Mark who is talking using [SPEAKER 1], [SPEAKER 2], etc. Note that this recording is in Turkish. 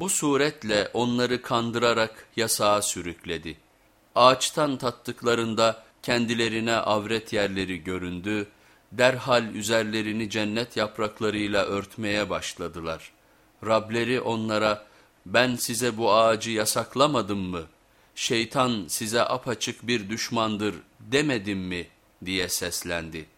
[SPEAKER 1] Bu suretle onları kandırarak yasağa sürükledi. Ağaçtan tattıklarında kendilerine avret yerleri göründü, derhal üzerlerini cennet yapraklarıyla örtmeye başladılar. Rableri onlara ben size bu ağacı yasaklamadım mı? Şeytan size apaçık bir düşmandır demedim mi diye seslendi.''